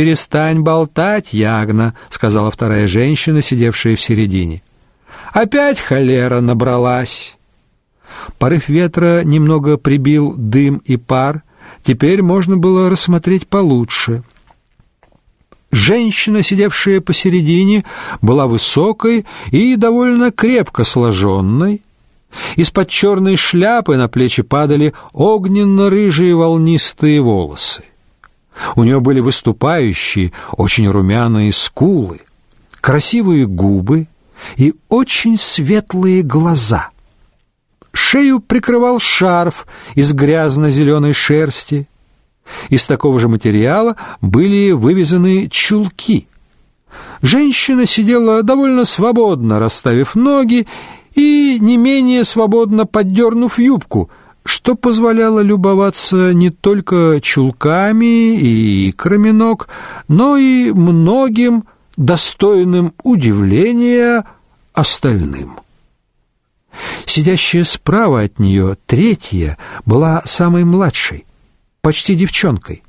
«Перестань болтать, Ягна», — сказала вторая женщина, сидевшая в середине. «Опять холера набралась». Порыв ветра немного прибил дым и пар, теперь можно было рассмотреть получше. Женщина, сидевшая посередине, была высокой и довольно крепко сложенной. Из-под черной шляпы на плечи падали огненно-рыжие волнистые волосы. У нее были выступающие, очень румяные скулы, красивые губы и очень светлые глаза. Шею прикрывал шарф из грязно-зеленой шерсти. Из такого же материала были вывязаны чулки. Женщина сидела довольно свободно, расставив ноги и не менее свободно поддернув юбку, что позволяло любоваться не только чулками и икрами ног, но и многим достойным удивления остальным. Сидящая справа от нее третья была самой младшей, почти девчонкой.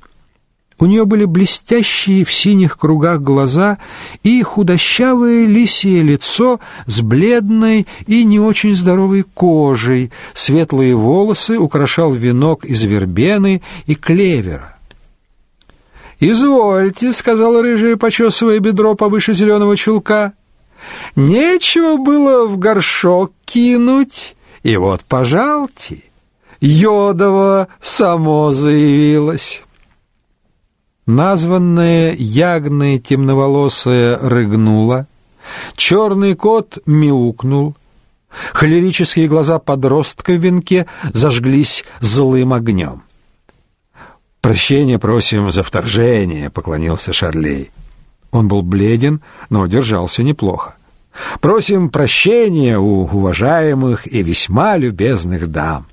У нее были блестящие в синих кругах глаза и худощавое лисье лицо с бледной и не очень здоровой кожей. Светлые волосы украшал венок из вербены и клевера. «Извольте», — сказала рыжая, почесывая бедро повыше зеленого чулка. «Нечего было в горшок кинуть, и вот, пожалуйте, Йодово само заявилось». Названная ягная темноволосая рыгнула, черный кот мяукнул, холерические глаза подростка в венке зажглись злым огнем. «Прощения просим за вторжение», — поклонился Шарлей. Он был бледен, но держался неплохо. «Просим прощения у уважаемых и весьма любезных дам».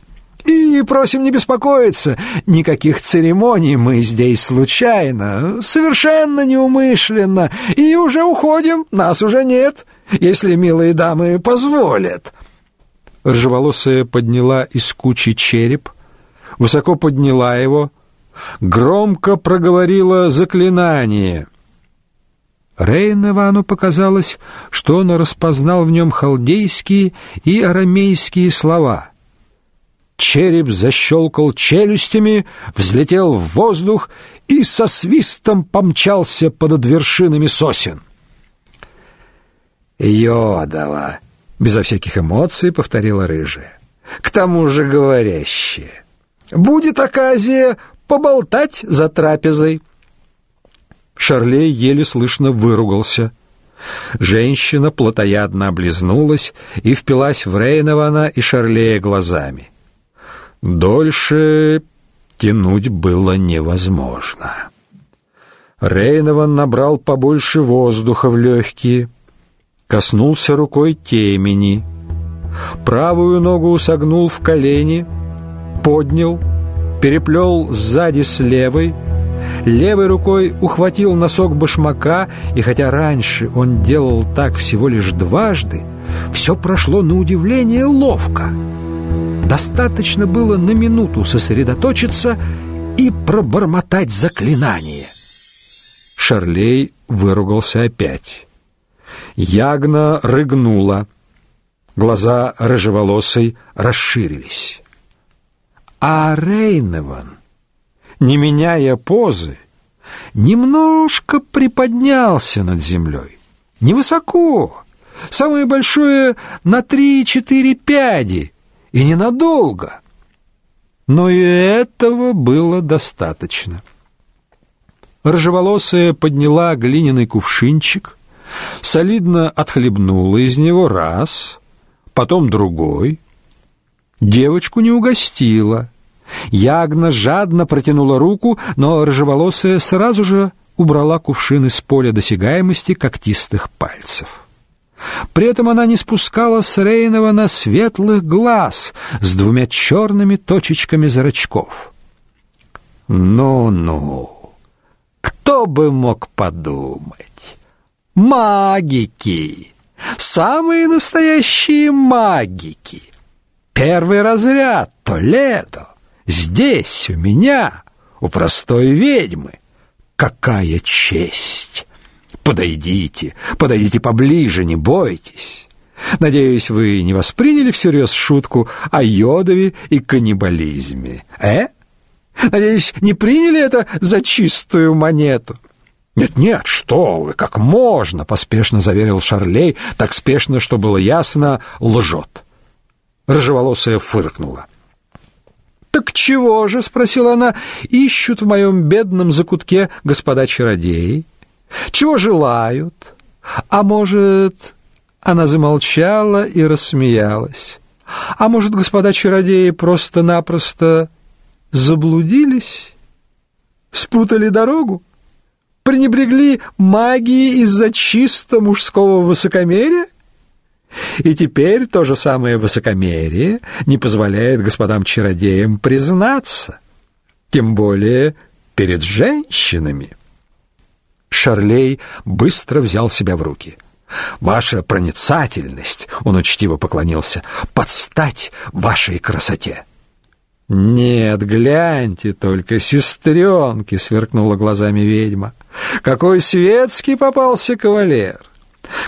И просим не беспокоиться, никаких церемоний мы здесь случайно, совершенно неумышленно, и уже уходим, нас уже нет, если милые дамы позволят». Ржеволосая подняла из кучи череп, высоко подняла его, громко проговорила заклинание. Рейн Ивану показалось, что он распознал в нем халдейские и арамейские слова — Череп защелкал челюстями, взлетел в воздух и со свистом помчался под вершинами сосен. «Йодова!» — безо всяких эмоций повторила рыжая. «К тому же говорящая. Будет оказия поболтать за трапезой». Шарлей еле слышно выругался. Женщина плотоядно облизнулась и впилась в Рейнована и Шарлея глазами. Дольше тянуть было невозможно. Рейнован набрал побольше воздуха в легкие, коснулся рукой темени, правую ногу согнул в колени, поднял, переплел сзади с левой, левой рукой ухватил носок башмака, и хотя раньше он делал так всего лишь дважды, все прошло на удивление ловко — Достаточно было на минуту сосредоточиться и пробормотать заклинание. Шарлей выругался опять. Ягна рыгнула. Глаза рыжеволосой расширились. А Рейневан, не меняя позы, немножко приподнялся над землей. Невысоко, самое большое на три-четыре пяди — и ненадолго. Но и этого было достаточно. Ржеволосая подняла глиняный кувшинчик, солидно отхлебнула из него раз, потом другой. Девочку не угостила. Ягна жадно протянула руку, но ржеволосая сразу же убрала кувшин из поля досягаемости когтистых пальцев. При этом она не спускала с Рейнова на светлых глаз с двумя черными точечками зрачков. «Ну-ну, кто бы мог подумать? Магики! Самые настоящие магики! Первый разряд Толедо! Здесь, у меня, у простой ведьмы! какая честь! Подойдите, подойдите поближе, не бойтесь. Надеюсь, вы не восприняли всерьез шутку о йодове и каннибализме, э? Надеюсь, не приняли это за чистую монету? «Нет-нет, что вы, как можно!» — поспешно заверил Шарлей, так спешно, что было ясно, лжет. Рыжеволосая фыркнула. «Так чего же?» — спросила она. «Ищут в моем бедном закутке господа чародеи. Чего желают? А может...» Она замолчала и рассмеялась. «А может, господа чародеи просто-напросто заблудились? Спутали дорогу? Пренебрегли магией из-за чисто мужского высокомерия?» И теперь то же самое высокомерие не позволяет господам-чародеям признаться, тем более перед женщинами. Шарлей быстро взял себя в руки. «Ваша проницательность», — он учтиво поклонился, — «подстать вашей красоте». «Нет, гляньте только, сестренки!» — сверкнула глазами ведьма. «Какой светский попался кавалер!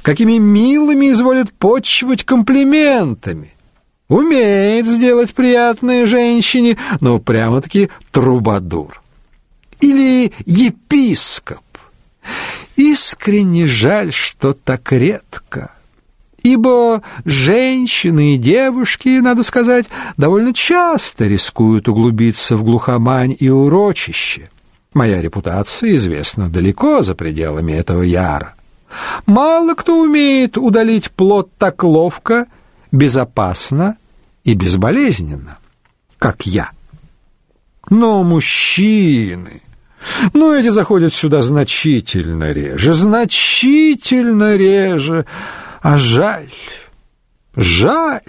какими милыми изволит почивать комплиментами. Умеет сделать приятное женщине, но прямо-таки трубадур. Или епископ. Искренне жаль, что так редко. Ибо женщины и девушки, надо сказать, довольно часто рискуют углубиться в глухомань и урочище. Моя репутация известна далеко за пределами этого яра. Мало кто умеет удалить плод так ловко, безопасно и безболезненно, как я. Но мужчины... Ну, эти заходят сюда значительно реже, значительно реже. А жаль, жаль.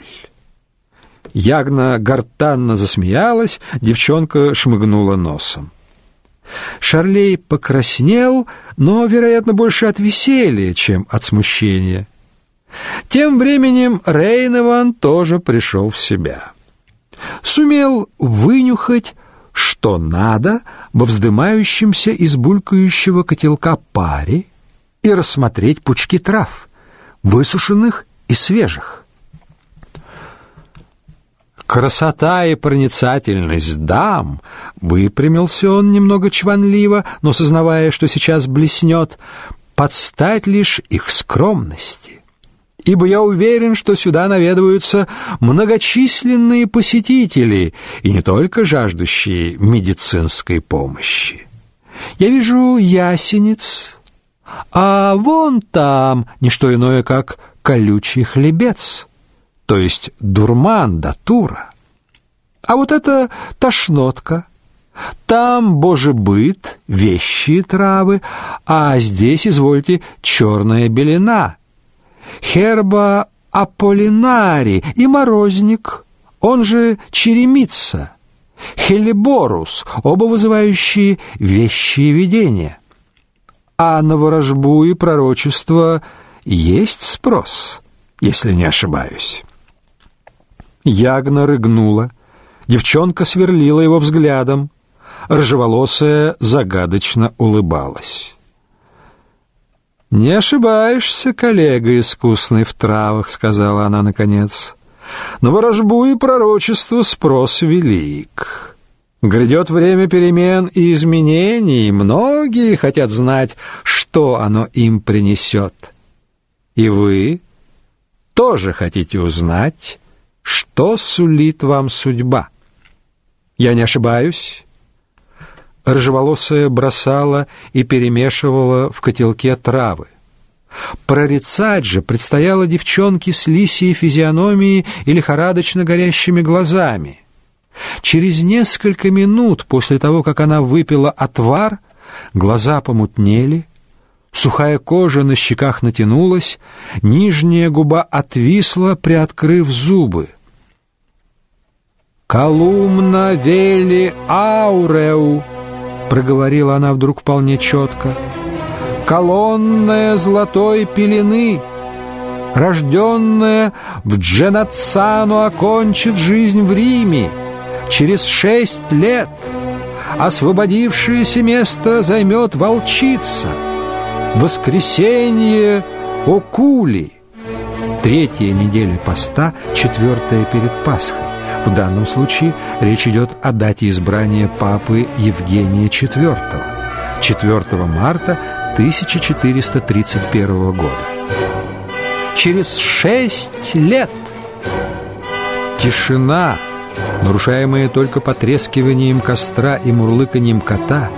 Ягна гортанно засмеялась, девчонка шмыгнула носом. Шарлей покраснел, но, вероятно, больше от веселья, чем от смущения. Тем временем Рейнован тоже пришел в себя. Сумел вынюхать, что надо во вздымающемся из булькающего котелка паре и рассмотреть пучки трав, высушенных и свежих. Красота и проницательность дам, выпрямился он немного чванливо, но сознавая, что сейчас блеснет, подстать лишь их скромности. Ибо я уверен, что сюда наведываются многочисленные посетители, и не только жаждущие медицинской помощи. Я вижу ясенец, а вон там не что иное, как колючий хлебец — то есть дурман, датура. А вот это тошнотка. Там божий быт, вещи травы, а здесь, извольте, черная белина. Херба Аполлинарий и морозник, он же черемица. Хелиборус, оба вызывающие вещи и видения. А на ворожбу и пророчество есть спрос, если не ошибаюсь. Ягна рыгнула. Девчонка сверлила его взглядом. Рыжеволосая загадочно улыбалась. «Не ошибаешься, коллега искусный в травах», — сказала она наконец. «На ворожбу и пророчество спрос велик. Грядет время перемен и изменений, многие хотят знать, что оно им принесет. И вы тоже хотите узнать, что сулит вам судьба? Я не ошибаюсь? Ржеволосая бросала и перемешивала в котелке травы. Прорицать же предстояло девчонке с лисией физиономией и лихорадочно горящими глазами. Через несколько минут после того, как она выпила отвар, глаза помутнели, Сухая кожа на щеках натянулась, нижняя губа отвисла, приоткрыв зубы. «Колумна вели ауреу», — проговорила она вдруг вполне четко, «колонная золотой пелены, рожденная в Дженацану, окончит жизнь в Риме через шесть лет» освободившееся место займет волчица. Воскресенье Окули. Третья неделя поста, четвертая перед Пасхой. В данном случае речь идет о дате избрания папы Евгения IV, 4 марта 1431 года. Через шесть лет тишина, нарушаемая только потрескиванием костра и мурлыканьем кота,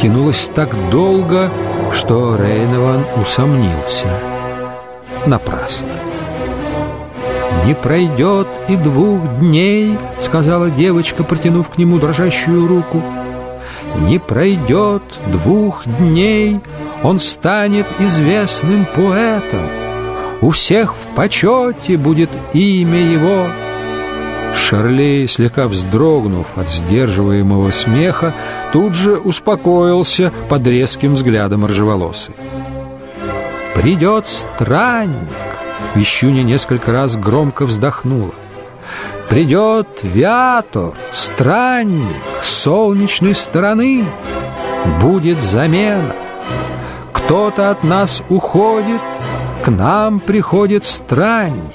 тянулась так долго, что Рейнован усомнился. Напрасно. «Не пройдет и двух дней», — сказала девочка, протянув к нему дрожащую руку. «Не пройдет двух дней, он станет известным поэтом. У всех в почете будет имя его». Шарлей, слегка вздрогнув от сдерживаемого смеха, тут же успокоился под резким взглядом ржеволосый. «Придет странник!» Вещуня несколько раз громко вздохнула. «Придет Виатор, странник, солнечной стороны. Будет замена. Кто-то от нас уходит, к нам приходит странник.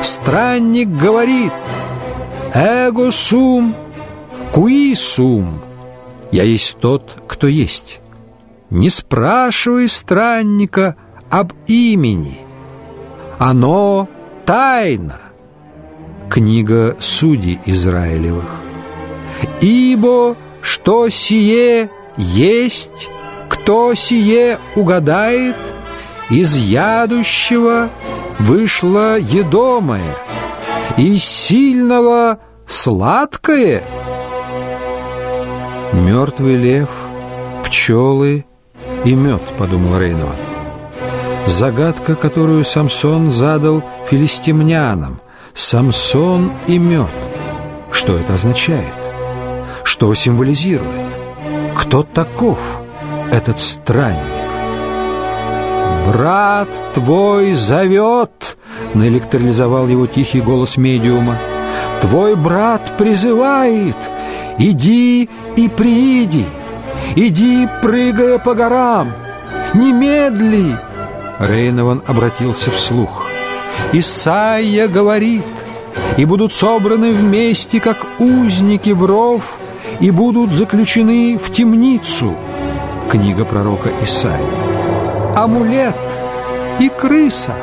Странник говорит «Эго сум, куи сум» «Я есть тот, кто есть». Не спрашивай странника об имени. Оно тайна. Книга Судей Израилевых. Ибо что сие есть, кто сие угадает, из ядущего вышло едомое, из сильного сладкое. Мертвый лев, пчелы и мед, подумал Рейнова. Загадка, которую Самсон задал филистимлянам. Самсон и мед. Что это означает? Что символизирует? Кто таков этот странник? «Брат твой зовет!» — наэлектролизовал его тихий голос медиума. «Твой брат призывает! Иди и прииди! Иди, прыгая по горам! Немедли!» Рейнован обратился вслух. «Исайя говорит, и будут собраны вместе, как узники в ров, и будут заключены в темницу». Книга пророка Исаии амулет и крыса,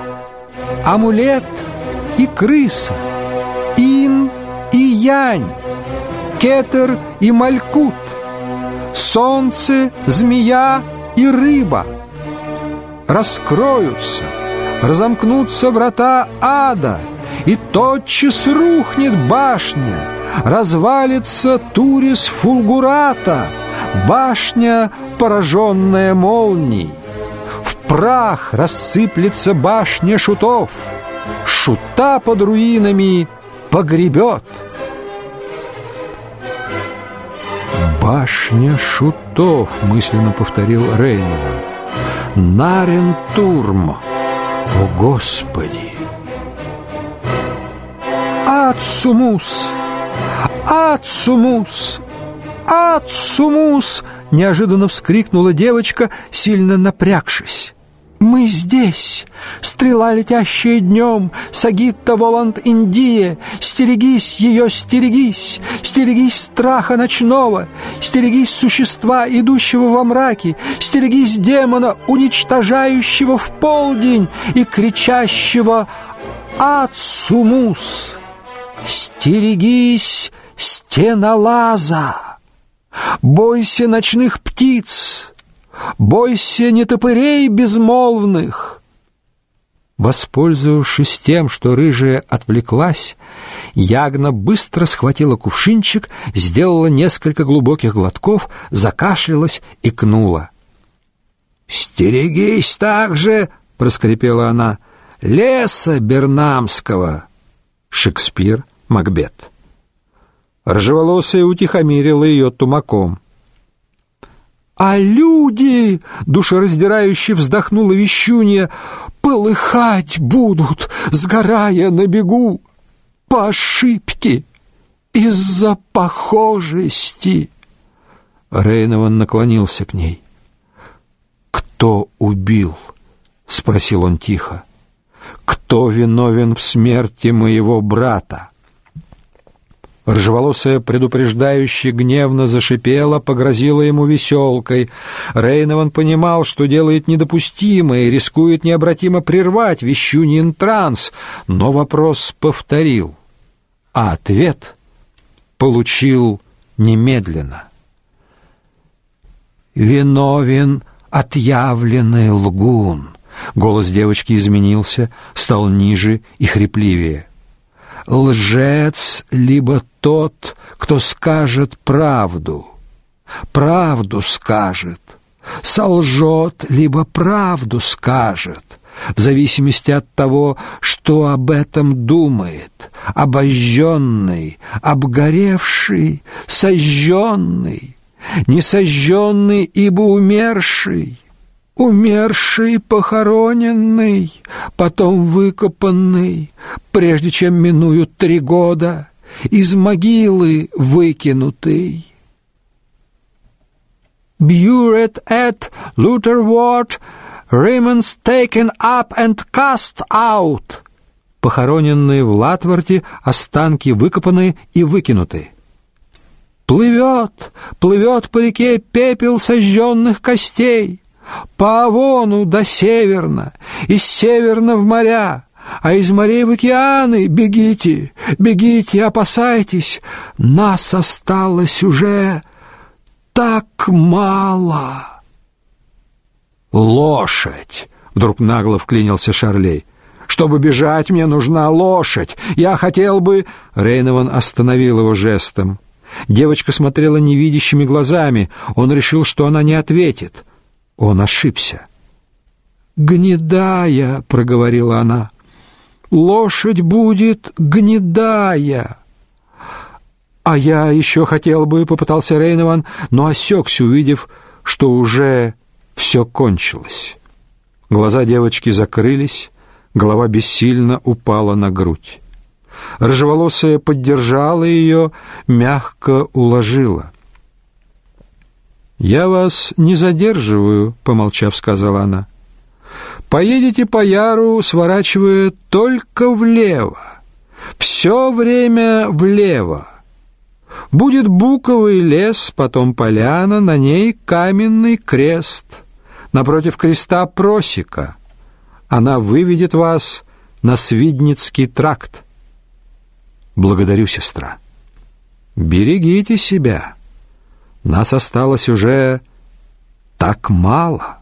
амулет и крыса, ин и янь, кетер и малькут, солнце, змея и рыба. Раскроются, разомкнутся врата ада, и тотчас рухнет башня, развалится Турис Фулгурата, башня, пораженная молнией прах рассыплется башня шутов, Шута под руинами погребет. «Башня шутов», — мысленно повторил Рейневан. «Нарентурм! О, Господи!» «Ацумус! Ацумус! Ацумус!» — неожиданно вскрикнула девочка, сильно напрягшись. Мы здесь, стрела, летящая днем, Сагитта Воланд Индия, Стерегись ее, стерегись, Стерегись страха ночного, Стерегись существа, идущего во мраке, Стерегись демона, уничтожающего в полдень И кричащего «Ацумус!» Стерегись стенолаза! Бойся ночных птиц, бойся не топырей безмолвных!» Воспользовавшись тем, что рыжая отвлеклась, Ягна быстро схватила кувшинчик, сделала несколько глубоких глотков, закашлялась и кнула. «Стерегись также!» — проскрипела она. «Леса Бернамского!» Шекспир, Макбет. Ржеволосая утихомирила ее тумаком. «А люди!» — душераздирающе вздохнула вещунья. «Полыхать будут, сгорая на бегу, по ошибке!» из-за похожести. Рейнован наклонился к ней. «Кто убил?» — спросил он тихо. «Кто виновен в смерти моего брата?» Ржеволосая предупреждающе гневно зашипела, погрозила ему веселкой. Рейнован понимал, что делает недопустимое рискует необратимо прервать вещунин транс, но вопрос повторил, а ответ получил немедленно. «Виновен отъявленный лгун». Голос девочки изменился, стал ниже и хрипливее лжец, либо тот, кто скажет правду. Правду скажет, солжет, либо правду скажет, в зависимости от того, что об этом думает, обожженный, обгоревший, сожженный, несожженный, ибо умерший, умерший, похороненный, потом выкопанный, прежде чем минуют три года, из могилы выкинутый. Buried at Lutherward, remains taken up and cast out. Похороненные в Латворте, останки выкопаны и выкинуты. Плывет, плывет по реке пепел сожженных костей, по Авону до Северна, из Северна в моря, а из морей в океаны бегите, бегите, опасайтесь, нас осталось уже так мало. Лошадь! Вдруг нагло вклинился Шарлей. Чтобы бежать, мне нужна лошадь. Я хотел бы... Рейнован остановил его жестом. Девочка смотрела невидящими глазами. Он решил, что она не ответит. Он ошибся. «Гнедая», — проговорила она, — «лошадь будет гнедая». «А я еще хотел бы», — попытался Рейнован, но осекся, увидев, что уже все кончилось. Глаза девочки закрылись, голова бессильно упала на грудь. Рыжеволосая поддержала ее, мягко уложила — «Я вас не задерживаю», — помолчав, сказала она. «Поедете по Яру, сворачивая только влево. Все время влево. Будет буковый лес, потом поляна, на ней каменный крест. Напротив креста просека. Она выведет вас на Свидницкий тракт. Благодарю, сестра. Берегите себя». Нас осталось уже так мало.